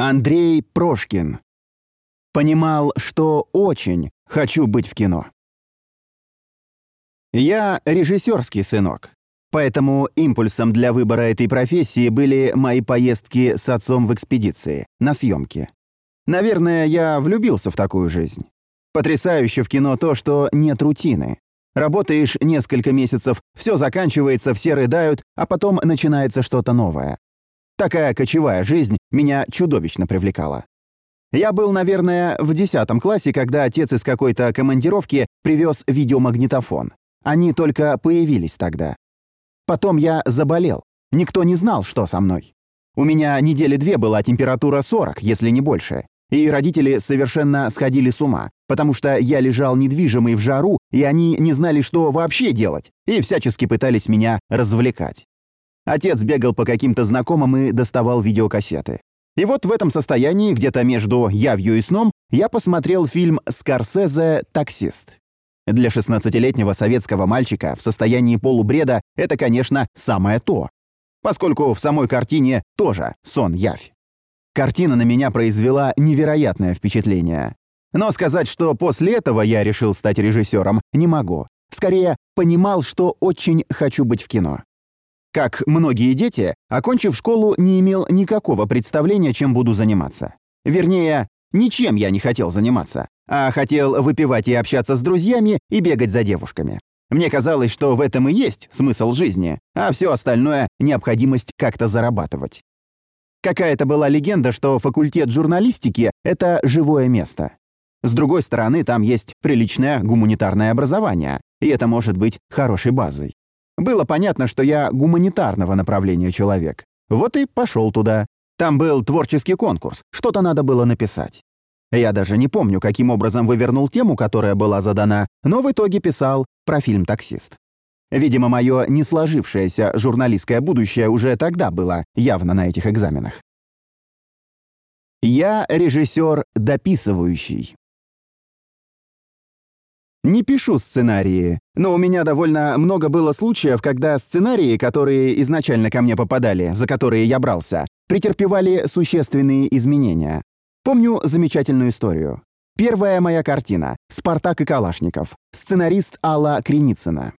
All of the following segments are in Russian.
Андрей Прошкин. Понимал, что очень хочу быть в кино. Я режиссерский сынок, поэтому импульсом для выбора этой профессии были мои поездки с отцом в экспедиции, на съемки. Наверное, я влюбился в такую жизнь. Потрясающе в кино то, что нет рутины. Работаешь несколько месяцев, все заканчивается, все рыдают, а потом начинается что-то новое. Такая кочевая жизнь меня чудовищно привлекала. Я был, наверное, в 10 классе, когда отец из какой-то командировки привез видеомагнитофон. Они только появились тогда. Потом я заболел. Никто не знал, что со мной. У меня недели две была температура 40, если не больше. И родители совершенно сходили с ума, потому что я лежал недвижимый в жару, и они не знали, что вообще делать, и всячески пытались меня развлекать. Отец бегал по каким-то знакомым и доставал видеокассеты. И вот в этом состоянии, где-то между явью и сном, я посмотрел фильм «Скорсезе. Таксист». Для 16-летнего советского мальчика в состоянии полубреда это, конечно, самое то. Поскольку в самой картине тоже сон-явь. Картина на меня произвела невероятное впечатление. Но сказать, что после этого я решил стать режиссером, не могу. Скорее, понимал, что очень хочу быть в кино. Как многие дети, окончив школу, не имел никакого представления, чем буду заниматься. Вернее, ничем я не хотел заниматься, а хотел выпивать и общаться с друзьями и бегать за девушками. Мне казалось, что в этом и есть смысл жизни, а все остальное — необходимость как-то зарабатывать. Какая-то была легенда, что факультет журналистики — это живое место. С другой стороны, там есть приличное гуманитарное образование, и это может быть хорошей базой. Было понятно, что я гуманитарного направления человек. Вот и пошел туда. Там был творческий конкурс, что-то надо было написать. Я даже не помню, каким образом вывернул тему, которая была задана, но в итоге писал про фильм «Таксист». Видимо, мое не сложившееся журналистское будущее уже тогда было явно на этих экзаменах. Я режиссер дописывающий. Не пишу сценарии, но у меня довольно много было случаев, когда сценарии, которые изначально ко мне попадали, за которые я брался, претерпевали существенные изменения. Помню замечательную историю. Первая моя картина «Спартак и Калашников», сценарист Алла Креницына.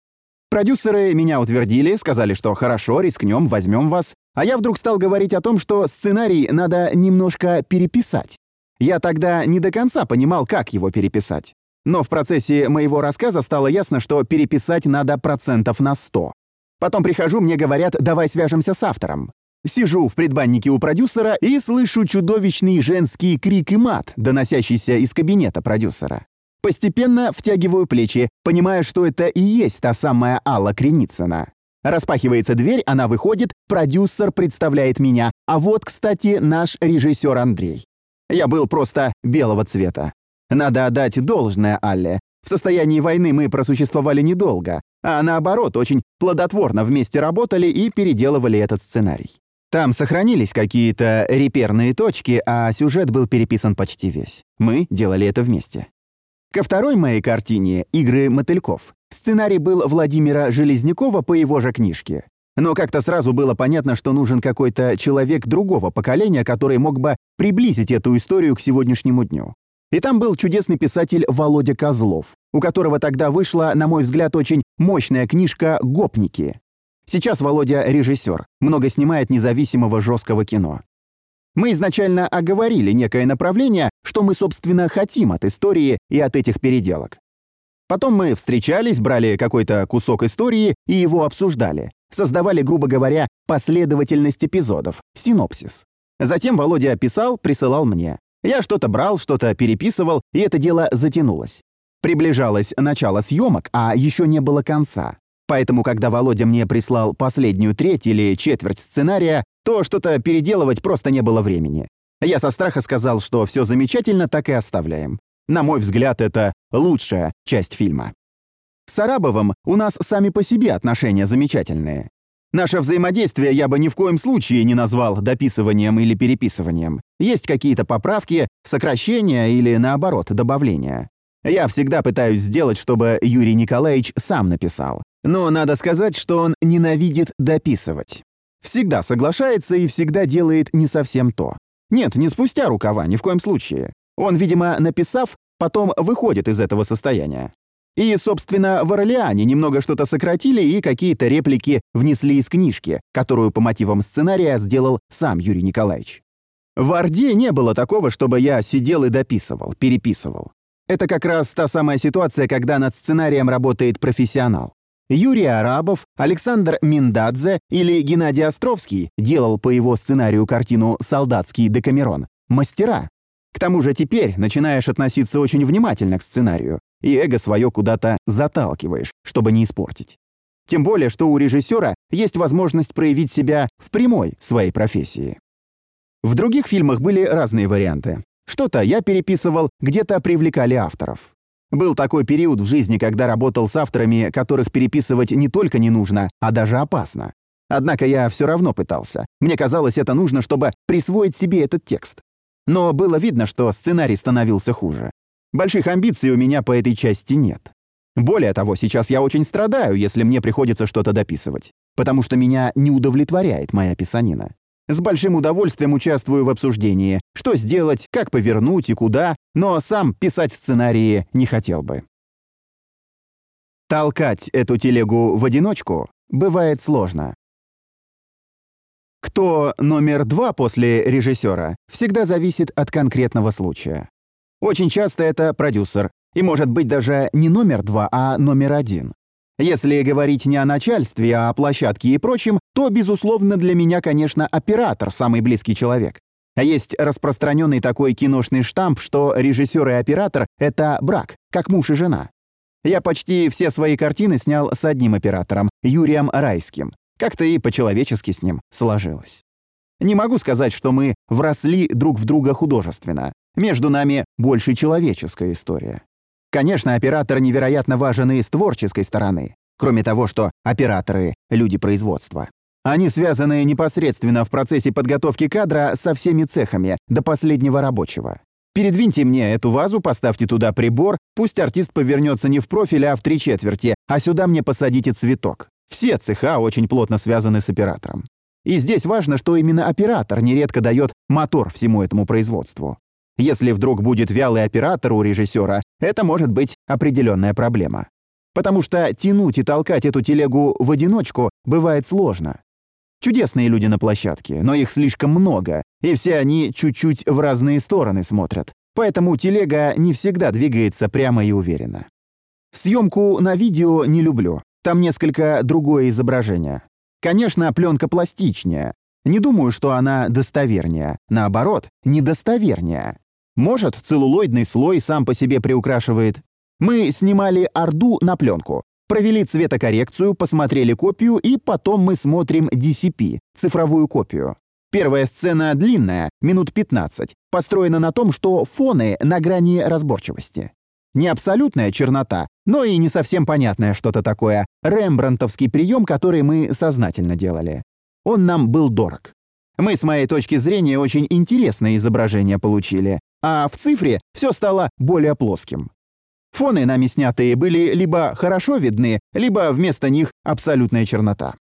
Продюсеры меня утвердили, сказали, что хорошо, рискнем, возьмем вас, а я вдруг стал говорить о том, что сценарий надо немножко переписать. Я тогда не до конца понимал, как его переписать. Но в процессе моего рассказа стало ясно, что переписать надо процентов на 100. Потом прихожу, мне говорят, давай свяжемся с автором. Сижу в предбаннике у продюсера и слышу чудовищный женский крик и мат, доносящийся из кабинета продюсера. Постепенно втягиваю плечи, понимая, что это и есть та самая Алла Креницына. Распахивается дверь, она выходит, продюсер представляет меня, а вот, кстати, наш режиссер Андрей. Я был просто белого цвета. Надо отдать должное Алле. В состоянии войны мы просуществовали недолго, а наоборот, очень плодотворно вместе работали и переделывали этот сценарий. Там сохранились какие-то реперные точки, а сюжет был переписан почти весь. Мы делали это вместе. Ко второй моей картине «Игры мотыльков» сценарий был Владимира Железнякова по его же книжке. Но как-то сразу было понятно, что нужен какой-то человек другого поколения, который мог бы приблизить эту историю к сегодняшнему дню. И там был чудесный писатель Володя Козлов, у которого тогда вышла, на мой взгляд, очень мощная книжка «Гопники». Сейчас Володя режиссер, много снимает независимого жесткого кино. Мы изначально оговорили некое направление, что мы, собственно, хотим от истории и от этих переделок. Потом мы встречались, брали какой-то кусок истории и его обсуждали. Создавали, грубо говоря, последовательность эпизодов, синопсис. Затем Володя писал, присылал мне. Я что-то брал, что-то переписывал, и это дело затянулось. Приближалось начало съемок, а еще не было конца. Поэтому, когда Володя мне прислал последнюю треть или четверть сценария, то что-то переделывать просто не было времени. Я со страха сказал, что все замечательно, так и оставляем. На мой взгляд, это лучшая часть фильма. С Арабовым у нас сами по себе отношения замечательные. Наше взаимодействие я бы ни в коем случае не назвал дописыванием или переписыванием. Есть какие-то поправки, сокращения или, наоборот, добавления. Я всегда пытаюсь сделать, чтобы Юрий Николаевич сам написал. Но надо сказать, что он ненавидит дописывать. Всегда соглашается и всегда делает не совсем то. Нет, не спустя рукава, ни в коем случае. Он, видимо, написав, потом выходит из этого состояния. И, собственно, в Орлеане немного что-то сократили и какие-то реплики внесли из книжки, которую по мотивам сценария сделал сам Юрий Николаевич. В Орде не было такого, чтобы я сидел и дописывал, переписывал. Это как раз та самая ситуация, когда над сценарием работает профессионал. Юрий Арабов, Александр Миндадзе или Геннадий Островский делал по его сценарию картину «Солдатский Декамерон». Мастера. К тому же теперь начинаешь относиться очень внимательно к сценарию, и эго свое куда-то заталкиваешь, чтобы не испортить. Тем более, что у режиссера есть возможность проявить себя в прямой своей профессии. В других фильмах были разные варианты. Что-то я переписывал, где-то привлекали авторов. Был такой период в жизни, когда работал с авторами, которых переписывать не только не нужно, а даже опасно. Однако я все равно пытался. Мне казалось, это нужно, чтобы присвоить себе этот текст. Но было видно, что сценарий становился хуже. Больших амбиций у меня по этой части нет. Более того, сейчас я очень страдаю, если мне приходится что-то дописывать, потому что меня не удовлетворяет моя писанина. С большим удовольствием участвую в обсуждении, что сделать, как повернуть и куда, но сам писать сценарии не хотел бы. Толкать эту телегу в одиночку бывает сложно. Кто номер два после режиссера, всегда зависит от конкретного случая. Очень часто это продюсер, и может быть даже не номер два, а номер один. Если говорить не о начальстве, а о площадке и прочем, то, безусловно, для меня, конечно, оператор – самый близкий человек. А есть распространенный такой киношный штамп, что режиссер и оператор — это брак, как муж и жена. Я почти все свои картины снял с одним оператором, Юрием Райским. Как-то и по-человечески с ним сложилось. Не могу сказать, что мы вросли друг в друга художественно. Между нами больше человеческая история. Конечно, оператор невероятно важен и с творческой стороны. Кроме того, что операторы — люди производства. Они связаны непосредственно в процессе подготовки кадра со всеми цехами, до последнего рабочего. Передвиньте мне эту вазу, поставьте туда прибор, пусть артист повернется не в профиль, а в три четверти, а сюда мне посадите цветок. Все цеха очень плотно связаны с оператором. И здесь важно, что именно оператор нередко дает мотор всему этому производству. Если вдруг будет вялый оператор у режиссера, это может быть определенная проблема. Потому что тянуть и толкать эту телегу в одиночку бывает сложно. Чудесные люди на площадке, но их слишком много, и все они чуть-чуть в разные стороны смотрят. Поэтому телега не всегда двигается прямо и уверенно. Съемку на видео не люблю. Там несколько другое изображение. Конечно, пленка пластичнее. Не думаю, что она достовернее. Наоборот, недостовернее. Может, целлулоидный слой сам по себе приукрашивает. Мы снимали Орду на пленку. Провели цветокоррекцию, посмотрели копию, и потом мы смотрим DCP, цифровую копию. Первая сцена длинная, минут 15, построена на том, что фоны на грани разборчивости. Не абсолютная чернота, но и не совсем понятное что-то такое. Рембрандтовский прием, который мы сознательно делали. Он нам был дорог. Мы, с моей точки зрения, очень интересное изображение получили а в цифре все стало более плоским. Фоны, нами снятые, были либо хорошо видны, либо вместо них абсолютная чернота.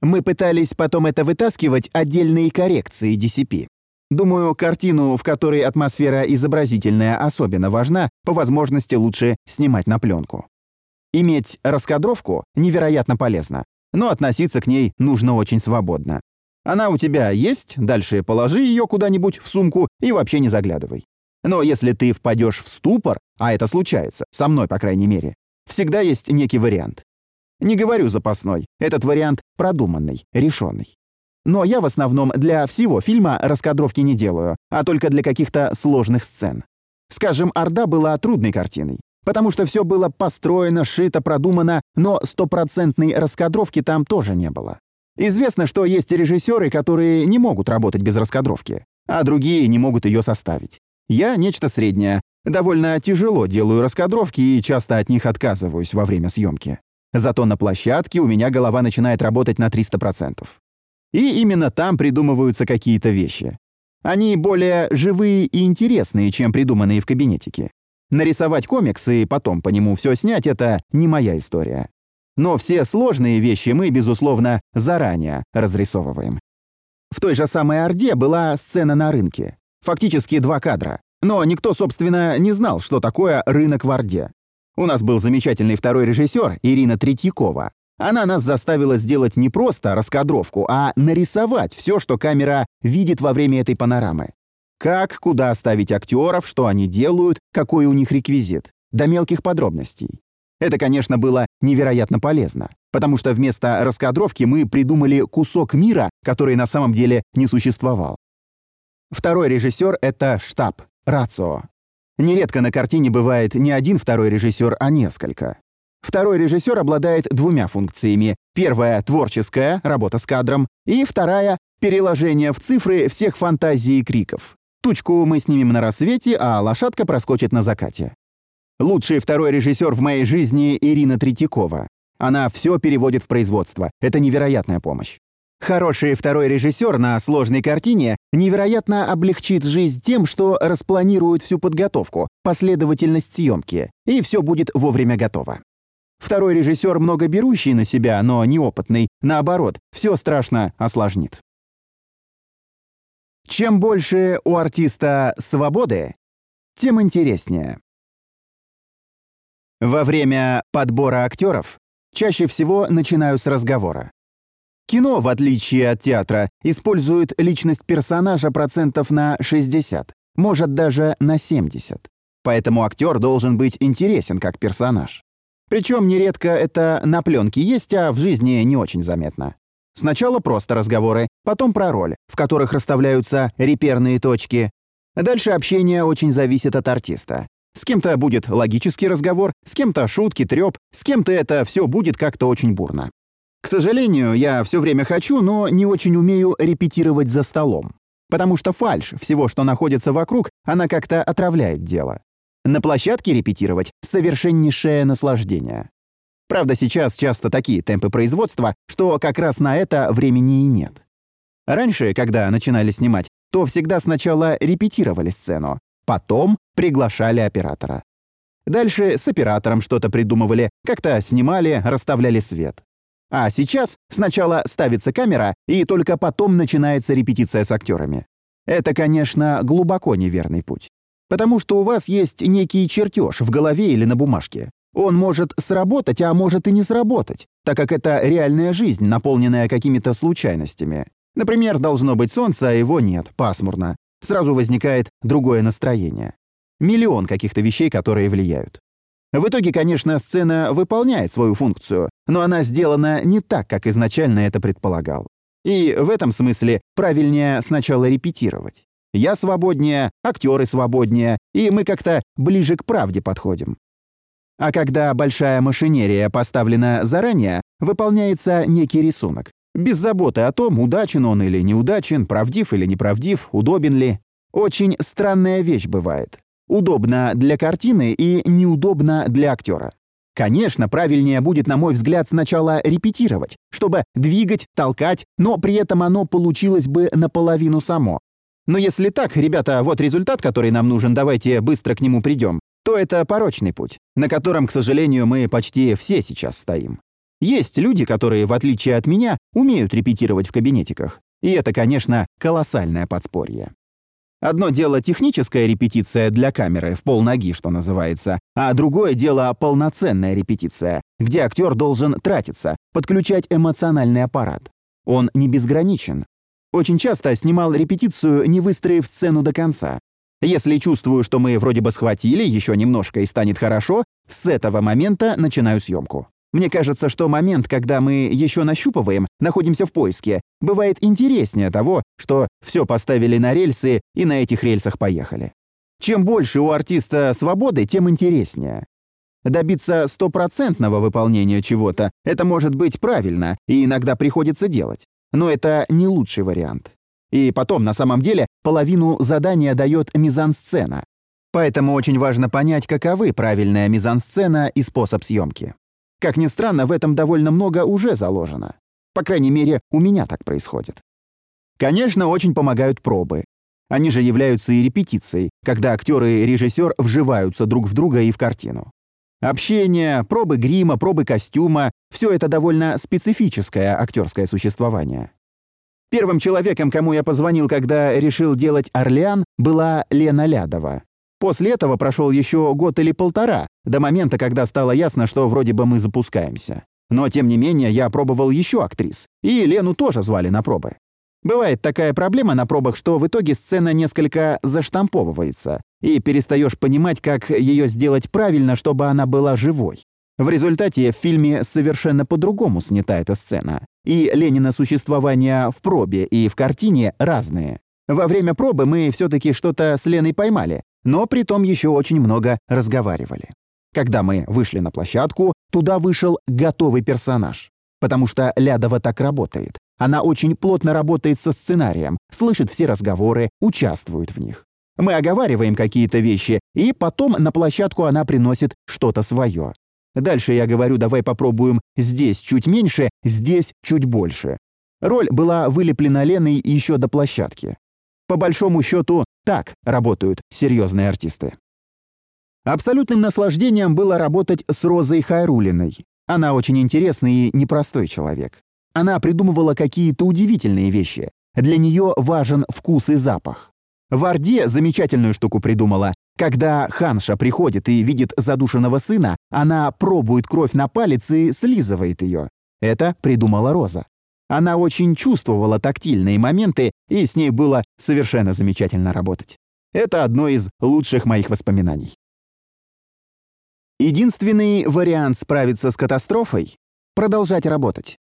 Мы пытались потом это вытаскивать отдельные коррекции DCP. Думаю, картину, в которой атмосфера изобразительная особенно важна, по возможности лучше снимать на пленку. Иметь раскадровку невероятно полезно, но относиться к ней нужно очень свободно. Она у тебя есть, дальше положи ее куда-нибудь в сумку и вообще не заглядывай. Но если ты впадешь в ступор, а это случается, со мной, по крайней мере, всегда есть некий вариант. Не говорю запасной, этот вариант продуманный, решенный. Но я в основном для всего фильма раскадровки не делаю, а только для каких-то сложных сцен. Скажем, «Орда» была трудной картиной, потому что все было построено, шито, продумано, но стопроцентной раскадровки там тоже не было. Известно, что есть режиссеры, которые не могут работать без раскадровки, а другие не могут ее составить. Я нечто среднее. Довольно тяжело делаю раскадровки и часто от них отказываюсь во время съемки. Зато на площадке у меня голова начинает работать на 300%. И именно там придумываются какие-то вещи. Они более живые и интересные, чем придуманные в кабинетике. Нарисовать комикс и потом по нему все снять — это не моя история. Но все сложные вещи мы, безусловно, заранее разрисовываем. В той же самой Орде была сцена на рынке. Фактически два кадра. Но никто, собственно, не знал, что такое рынок в Орде. У нас был замечательный второй режиссер Ирина Третьякова. Она нас заставила сделать не просто раскадровку, а нарисовать все, что камера видит во время этой панорамы. Как, куда ставить актеров, что они делают, какой у них реквизит. До мелких подробностей. Это, конечно, было невероятно полезно, потому что вместо раскадровки мы придумали кусок мира, который на самом деле не существовал. Второй режиссер — это штаб, рацио. Нередко на картине бывает не один второй режиссер, а несколько. Второй режиссер обладает двумя функциями. Первая — творческая, работа с кадром, и вторая — переложение в цифры всех фантазий и криков. Тучку мы снимем на рассвете, а лошадка проскочит на закате. Лучший второй режиссер в моей жизни Ирина Третьякова. Она все переводит в производство. Это невероятная помощь. Хороший второй режиссер на сложной картине невероятно облегчит жизнь тем, что распланирует всю подготовку, последовательность съемки, и все будет вовремя готово. Второй режиссер, много берущий на себя, но неопытный, наоборот, все страшно осложнит. Чем больше у артиста свободы, тем интереснее. Во время подбора актеров чаще всего начинаю с разговора. Кино, в отличие от театра, использует личность персонажа процентов на 60, может даже на 70. Поэтому актер должен быть интересен как персонаж. Причем нередко это на пленке есть, а в жизни не очень заметно. Сначала просто разговоры, потом про роль, в которых расставляются реперные точки. Дальше общение очень зависит от артиста. С кем-то будет логический разговор, с кем-то шутки, трёп, с кем-то это все будет как-то очень бурно. К сожалению, я все время хочу, но не очень умею репетировать за столом. Потому что фальш всего, что находится вокруг, она как-то отравляет дело. На площадке репетировать — совершеннейшее наслаждение. Правда, сейчас часто такие темпы производства, что как раз на это времени и нет. Раньше, когда начинали снимать, то всегда сначала репетировали сцену, потом приглашали оператора. Дальше с оператором что-то придумывали, как-то снимали, расставляли свет. А сейчас сначала ставится камера, и только потом начинается репетиция с актерами. Это, конечно, глубоко неверный путь. Потому что у вас есть некий чертеж в голове или на бумажке. Он может сработать, а может и не сработать, так как это реальная жизнь, наполненная какими-то случайностями. Например, должно быть солнце, а его нет, пасмурно. Сразу возникает другое настроение. Миллион каких-то вещей, которые влияют. В итоге, конечно, сцена выполняет свою функцию, но она сделана не так, как изначально это предполагал. И в этом смысле правильнее сначала репетировать. Я свободнее, актеры свободнее, и мы как-то ближе к правде подходим. А когда большая машинерия поставлена заранее, выполняется некий рисунок. Без заботы о том, удачен он или неудачен, правдив или неправдив, удобен ли. Очень странная вещь бывает. Удобно для картины и неудобно для актера. Конечно, правильнее будет, на мой взгляд, сначала репетировать, чтобы двигать, толкать, но при этом оно получилось бы наполовину само. Но если так, ребята, вот результат, который нам нужен, давайте быстро к нему придем, то это порочный путь, на котором, к сожалению, мы почти все сейчас стоим. Есть люди, которые, в отличие от меня, умеют репетировать в кабинетиках. И это, конечно, колоссальное подспорье. Одно дело техническая репетиция для камеры, в полноги, что называется, а другое дело полноценная репетиция, где актер должен тратиться, подключать эмоциональный аппарат. Он не безграничен. Очень часто снимал репетицию, не выстроив сцену до конца. Если чувствую, что мы вроде бы схватили, еще немножко и станет хорошо, с этого момента начинаю съемку. Мне кажется, что момент, когда мы еще нащупываем, находимся в поиске, бывает интереснее того, что все поставили на рельсы и на этих рельсах поехали. Чем больше у артиста свободы, тем интереснее. Добиться стопроцентного выполнения чего-то — это может быть правильно, и иногда приходится делать. Но это не лучший вариант. И потом, на самом деле, половину задания дает мизансцена. Поэтому очень важно понять, каковы правильная мизансцена и способ съемки. Как ни странно, в этом довольно много уже заложено. По крайней мере, у меня так происходит. Конечно, очень помогают пробы. Они же являются и репетицией, когда актеры и режиссер вживаются друг в друга и в картину. Общение, пробы грима, пробы костюма — все это довольно специфическое актерское существование. Первым человеком, кому я позвонил, когда решил делать «Орлеан», была Лена Лядова. После этого прошел еще год или полтора, до момента, когда стало ясно, что вроде бы мы запускаемся. Но, тем не менее, я пробовал еще актрис, и Лену тоже звали на пробы. Бывает такая проблема на пробах, что в итоге сцена несколько заштамповывается, и перестаешь понимать, как ее сделать правильно, чтобы она была живой. В результате в фильме совершенно по-другому снята эта сцена, и Ленина существование в пробе и в картине разные. Во время пробы мы все-таки что-то с Леной поймали, но при том еще очень много разговаривали. Когда мы вышли на площадку, туда вышел готовый персонаж. Потому что Лядова так работает. Она очень плотно работает со сценарием, слышит все разговоры, участвует в них. Мы оговариваем какие-то вещи, и потом на площадку она приносит что-то свое. Дальше я говорю, давай попробуем здесь чуть меньше, здесь чуть больше. Роль была вылеплена Леной еще до площадки. По большому счету, так работают серьезные артисты. Абсолютным наслаждением было работать с Розой Хайрулиной. Она очень интересный и непростой человек. Она придумывала какие-то удивительные вещи. Для нее важен вкус и запах. В Орде замечательную штуку придумала. Когда Ханша приходит и видит задушенного сына, она пробует кровь на палец и слизывает ее. Это придумала Роза. Она очень чувствовала тактильные моменты, и с ней было совершенно замечательно работать. Это одно из лучших моих воспоминаний. Единственный вариант справиться с катастрофой — продолжать работать.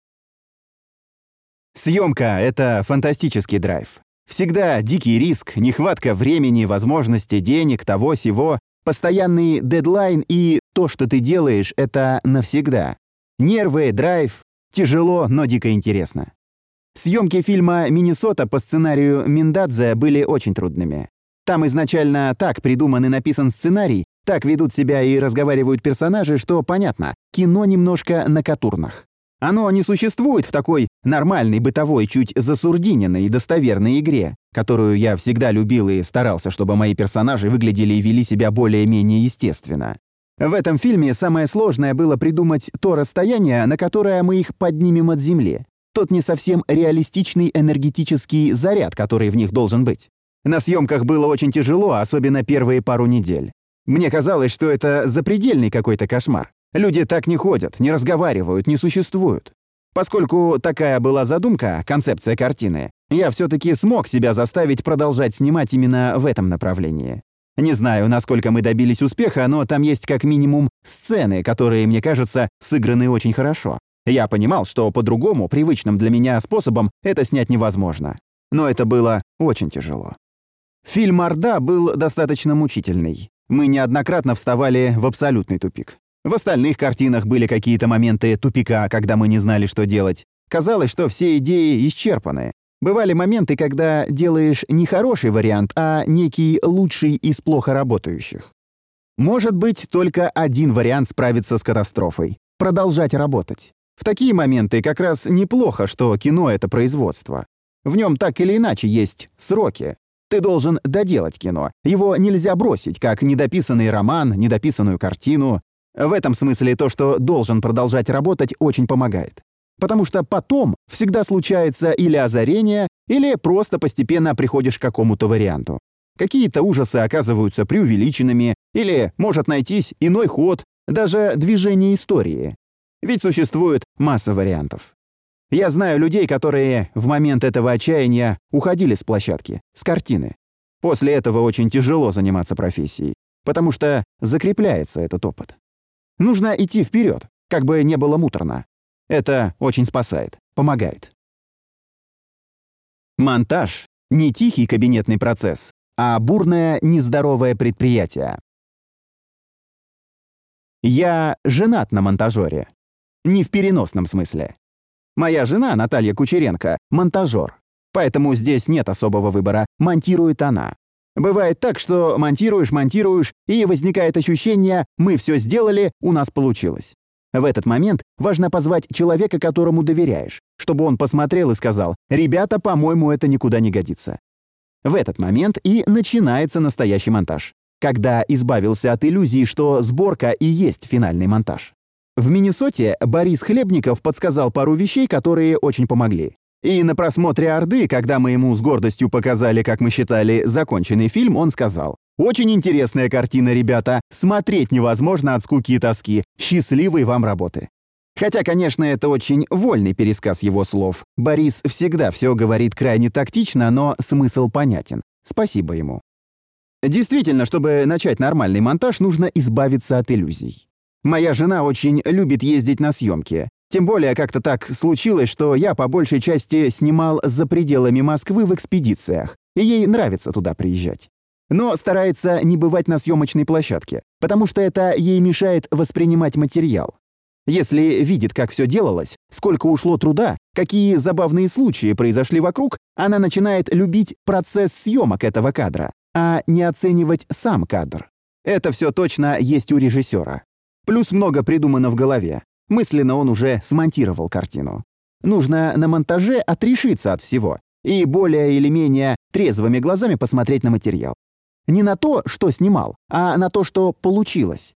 Съемка — это фантастический драйв. Всегда дикий риск, нехватка времени, возможности, денег, того, сего, постоянный дедлайн и то, что ты делаешь, это навсегда. Нервы, драйв, тяжело, но дико интересно. Съемки фильма «Миннесота» по сценарию Миндадзе были очень трудными. Там изначально так придуман и написан сценарий, так ведут себя и разговаривают персонажи, что понятно, кино немножко на катурнах. Оно не существует в такой нормальной, бытовой, чуть засурдиненной и достоверной игре, которую я всегда любил и старался, чтобы мои персонажи выглядели и вели себя более-менее естественно. В этом фильме самое сложное было придумать то расстояние, на которое мы их поднимем от земли. Тот не совсем реалистичный энергетический заряд, который в них должен быть. На съемках было очень тяжело, особенно первые пару недель. Мне казалось, что это запредельный какой-то кошмар. Люди так не ходят, не разговаривают, не существуют. Поскольку такая была задумка, концепция картины, я все-таки смог себя заставить продолжать снимать именно в этом направлении. Не знаю, насколько мы добились успеха, но там есть как минимум сцены, которые, мне кажется, сыграны очень хорошо. Я понимал, что по-другому, привычным для меня способом, это снять невозможно. Но это было очень тяжело. Фильм «Орда» был достаточно мучительный. Мы неоднократно вставали в абсолютный тупик. В остальных картинах были какие-то моменты тупика, когда мы не знали, что делать. Казалось, что все идеи исчерпаны. Бывали моменты, когда делаешь не хороший вариант, а некий лучший из плохо работающих. Может быть только один вариант справиться с катастрофой — продолжать работать. В такие моменты как раз неплохо, что кино — это производство. В нем так или иначе есть сроки. Ты должен доделать кино. Его нельзя бросить, как недописанный роман, недописанную картину. В этом смысле то, что должен продолжать работать, очень помогает. Потому что потом всегда случается или озарение, или просто постепенно приходишь к какому-то варианту. Какие-то ужасы оказываются преувеличенными, или может найтись иной ход, даже движение истории. Ведь существует масса вариантов. Я знаю людей, которые в момент этого отчаяния уходили с площадки, с картины. После этого очень тяжело заниматься профессией, потому что закрепляется этот опыт. Нужно идти вперед, как бы не было муторно. Это очень спасает, помогает. Монтаж — не тихий кабинетный процесс, а бурное, нездоровое предприятие. Я женат на монтажере. Не в переносном смысле. Моя жена, Наталья Кучеренко, монтажер. Поэтому здесь нет особого выбора, монтирует она. Бывает так, что монтируешь, монтируешь, и возникает ощущение «мы все сделали, у нас получилось». В этот момент важно позвать человека, которому доверяешь, чтобы он посмотрел и сказал «ребята, по-моему, это никуда не годится». В этот момент и начинается настоящий монтаж, когда избавился от иллюзии, что сборка и есть финальный монтаж. В Миннесоте Борис Хлебников подсказал пару вещей, которые очень помогли. И на просмотре «Орды», когда мы ему с гордостью показали, как мы считали, законченный фильм, он сказал, «Очень интересная картина, ребята. Смотреть невозможно от скуки и тоски. Счастливой вам работы». Хотя, конечно, это очень вольный пересказ его слов. Борис всегда все говорит крайне тактично, но смысл понятен. Спасибо ему. Действительно, чтобы начать нормальный монтаж, нужно избавиться от иллюзий. Моя жена очень любит ездить на съемки. Тем более как-то так случилось, что я по большей части снимал за пределами Москвы в экспедициях, и ей нравится туда приезжать. Но старается не бывать на съемочной площадке, потому что это ей мешает воспринимать материал. Если видит, как все делалось, сколько ушло труда, какие забавные случаи произошли вокруг, она начинает любить процесс съемок этого кадра, а не оценивать сам кадр. Это все точно есть у режиссера. Плюс много придумано в голове. Мысленно он уже смонтировал картину. Нужно на монтаже отрешиться от всего и более или менее трезвыми глазами посмотреть на материал. Не на то, что снимал, а на то, что получилось.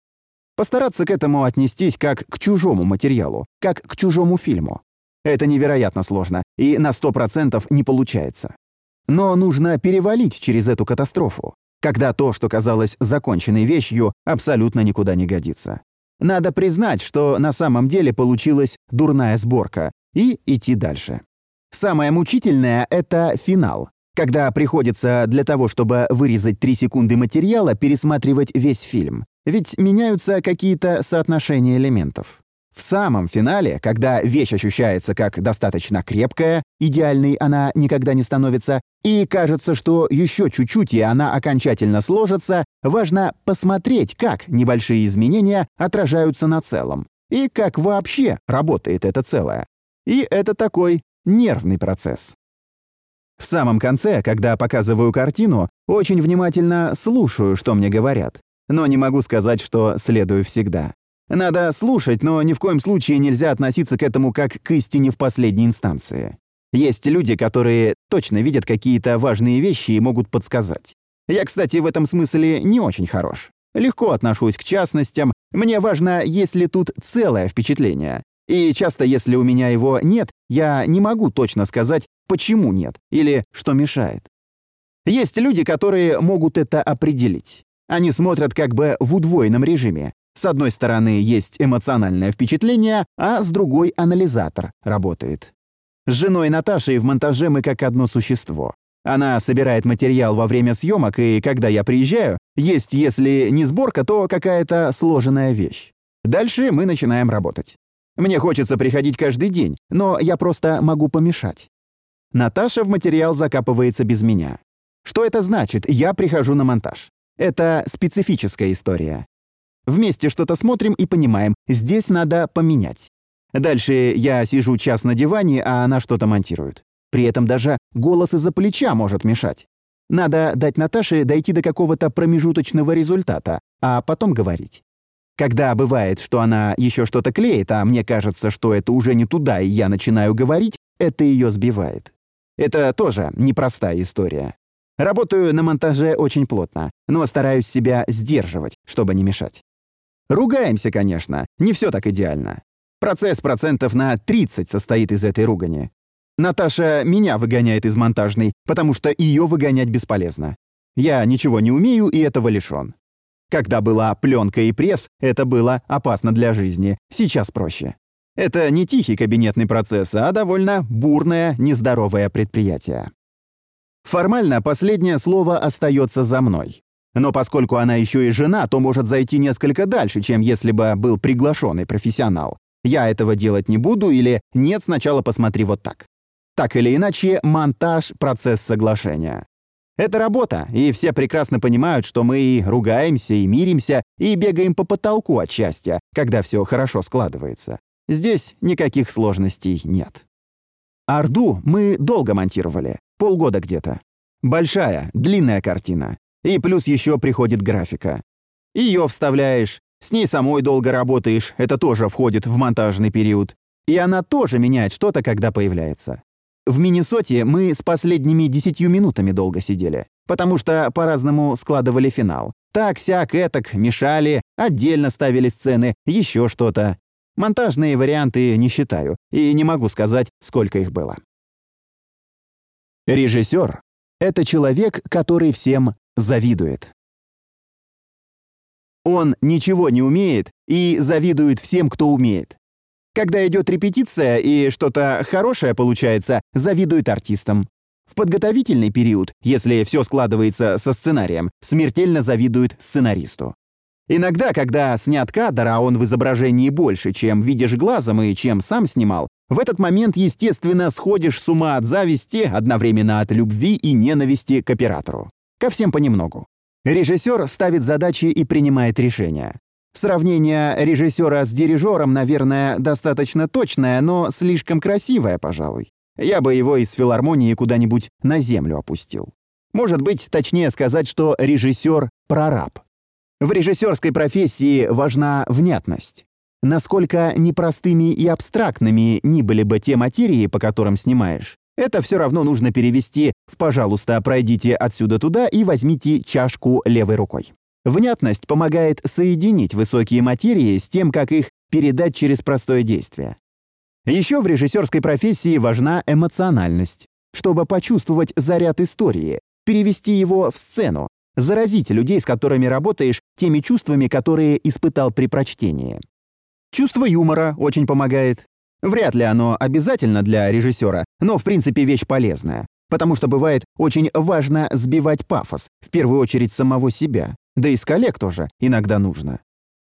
Постараться к этому отнестись как к чужому материалу, как к чужому фильму. Это невероятно сложно и на 100% не получается. Но нужно перевалить через эту катастрофу, когда то, что казалось законченной вещью, абсолютно никуда не годится. Надо признать, что на самом деле получилась дурная сборка, и идти дальше. Самое мучительное — это финал, когда приходится для того, чтобы вырезать 3 секунды материала, пересматривать весь фильм. Ведь меняются какие-то соотношения элементов. В самом финале, когда вещь ощущается как достаточно крепкая, идеальной она никогда не становится, и кажется, что еще чуть-чуть и она окончательно сложится, важно посмотреть, как небольшие изменения отражаются на целом, и как вообще работает это целое. И это такой нервный процесс. В самом конце, когда показываю картину, очень внимательно слушаю, что мне говорят. Но не могу сказать, что следую всегда. Надо слушать, но ни в коем случае нельзя относиться к этому как к истине в последней инстанции. Есть люди, которые точно видят какие-то важные вещи и могут подсказать. Я, кстати, в этом смысле не очень хорош. Легко отношусь к частностям. Мне важно, есть ли тут целое впечатление. И часто, если у меня его нет, я не могу точно сказать, почему нет или что мешает. Есть люди, которые могут это определить. Они смотрят как бы в удвоенном режиме. С одной стороны есть эмоциональное впечатление, а с другой анализатор работает. С женой Наташей в монтаже мы как одно существо. Она собирает материал во время съемок, и когда я приезжаю, есть, если не сборка, то какая-то сложенная вещь. Дальше мы начинаем работать. Мне хочется приходить каждый день, но я просто могу помешать. Наташа в материал закапывается без меня. Что это значит? Я прихожу на монтаж. Это специфическая история. Вместе что-то смотрим и понимаем, здесь надо поменять. Дальше я сижу час на диване, а она что-то монтирует. При этом даже голос из-за плеча может мешать. Надо дать Наташе дойти до какого-то промежуточного результата, а потом говорить. Когда бывает, что она еще что-то клеит, а мне кажется, что это уже не туда, и я начинаю говорить, это ее сбивает. Это тоже непростая история. Работаю на монтаже очень плотно, но стараюсь себя сдерживать, чтобы не мешать. Ругаемся, конечно, не все так идеально. Процесс процентов на 30 состоит из этой ругани. Наташа меня выгоняет из монтажной, потому что ее выгонять бесполезно. Я ничего не умею и этого лишён. Когда была пленка и пресс, это было опасно для жизни. Сейчас проще. Это не тихий кабинетный процесс, а довольно бурное, нездоровое предприятие. Формально последнее слово остается за мной. Но поскольку она еще и жена, то может зайти несколько дальше, чем если бы был приглашенный профессионал. Я этого делать не буду или нет, сначала посмотри вот так. Так или иначе, монтаж — процесс соглашения. Это работа, и все прекрасно понимают, что мы и ругаемся, и миримся, и бегаем по потолку от счастья, когда все хорошо складывается. Здесь никаких сложностей нет. Орду мы долго монтировали, полгода где-то. Большая, длинная картина. И плюс еще приходит графика. Ее вставляешь, с ней самой долго работаешь, это тоже входит в монтажный период. И она тоже меняет что-то, когда появляется. В Миннесоте мы с последними десятью минутами долго сидели, потому что по-разному складывали финал. Так, сяк, этак, мешали, отдельно ставили сцены, еще что-то. Монтажные варианты не считаю, и не могу сказать, сколько их было. Режиссер — это человек, который всем завидует. Он ничего не умеет и завидует всем, кто умеет. Когда идет репетиция и что-то хорошее получается, завидует артистам. В подготовительный период, если все складывается со сценарием, смертельно завидует сценаристу. Иногда, когда снят кадр, а он в изображении больше, чем видишь глазом и чем сам снимал, в этот момент, естественно, сходишь с ума от зависти, одновременно от любви и ненависти к оператору. Ко всем понемногу. Режиссер ставит задачи и принимает решения. Сравнение режиссера с дирижером, наверное, достаточно точное, но слишком красивое, пожалуй. Я бы его из филармонии куда-нибудь на землю опустил. Может быть, точнее сказать, что режиссер — прораб. В режиссерской профессии важна внятность. Насколько непростыми и абстрактными ни были бы те материи, по которым снимаешь, это все равно нужно перевести в «пожалуйста, пройдите отсюда туда и возьмите чашку левой рукой». Внятность помогает соединить высокие материи с тем, как их передать через простое действие. Еще в режиссерской профессии важна эмоциональность, чтобы почувствовать заряд истории, перевести его в сцену, заразить людей, с которыми работаешь, теми чувствами, которые испытал при прочтении. Чувство юмора очень помогает. Вряд ли оно обязательно для режиссера, но в принципе вещь полезная. Потому что бывает очень важно сбивать пафос, в первую очередь самого себя. Да и с коллег тоже иногда нужно.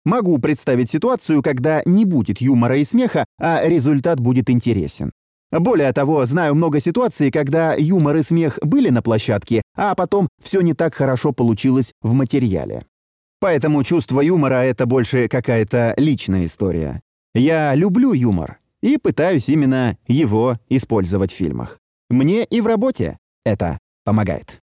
Могу представить ситуацию, когда не будет юмора и смеха, а результат будет интересен. Более того, знаю много ситуаций, когда юмор и смех были на площадке, а потом все не так хорошо получилось в материале. Поэтому чувство юмора — это больше какая-то личная история. Я люблю юмор, и пытаюсь именно его использовать в фильмах. Мне и в работе это помогает.